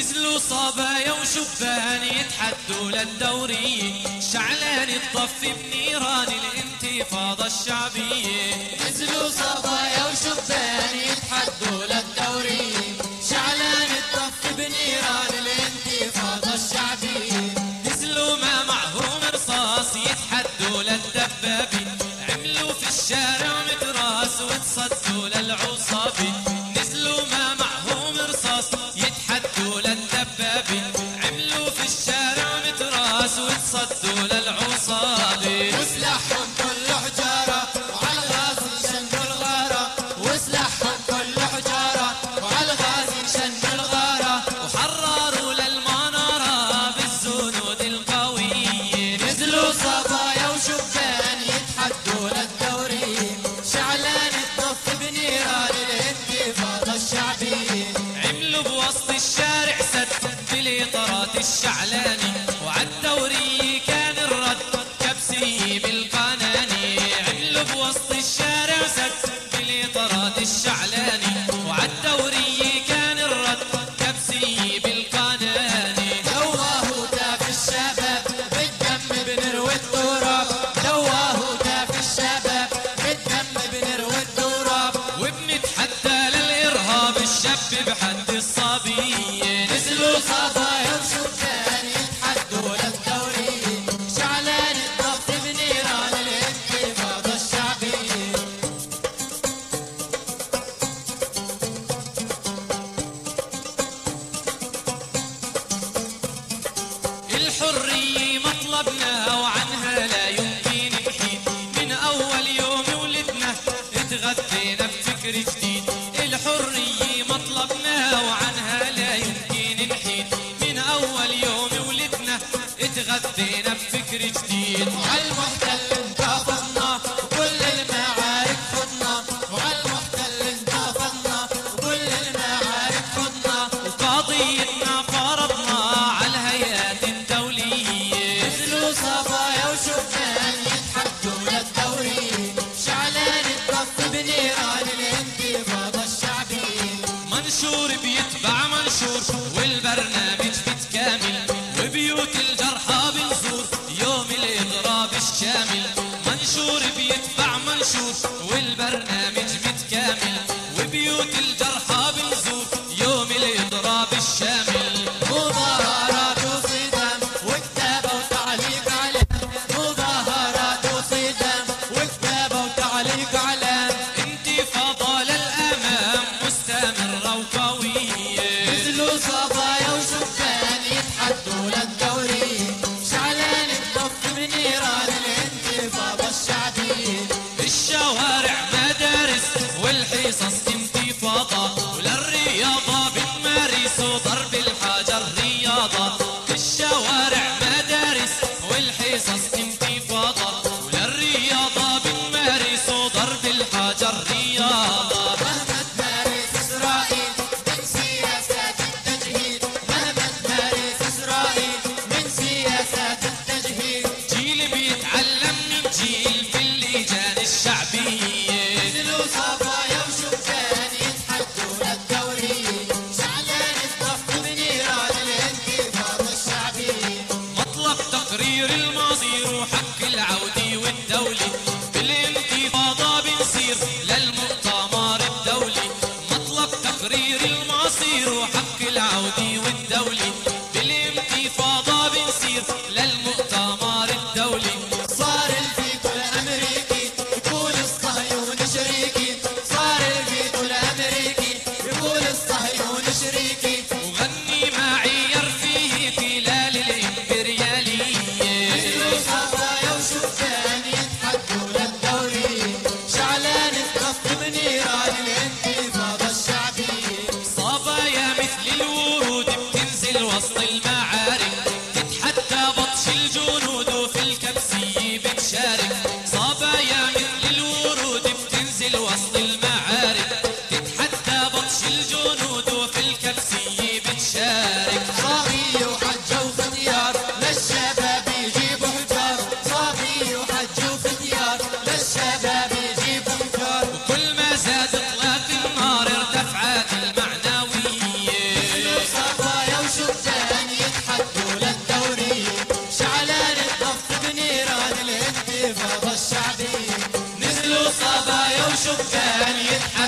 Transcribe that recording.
نزلوا صبايا وشبان يتحدوا للدورية شعلان الطف بنيران الانتفاضة الشعبية نزلوا صبايا وشبان يتحدوا للدورية شعلان الطف بنيران الانتفاضة الشعبية نزلوا ما معهم رصاص يتحدوا للدبابة عملوا في الشارع متراس وتصدوا للعود. ثمرات الشعلاني وعالثوري كان الرد. كبسي بالقناني عملوا بوسط الشارع سد بليطرات الشعلاني وعالثوري الحرية مطلبنا وعلى shoot. الشارع شبان يتحمل